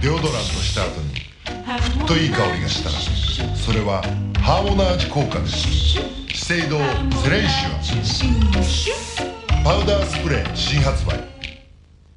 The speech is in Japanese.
デオドラントした後にふっといい香りがしたらそれはハーモナージ効果です。資生堂セレンシュア。パウダースプレー新発売。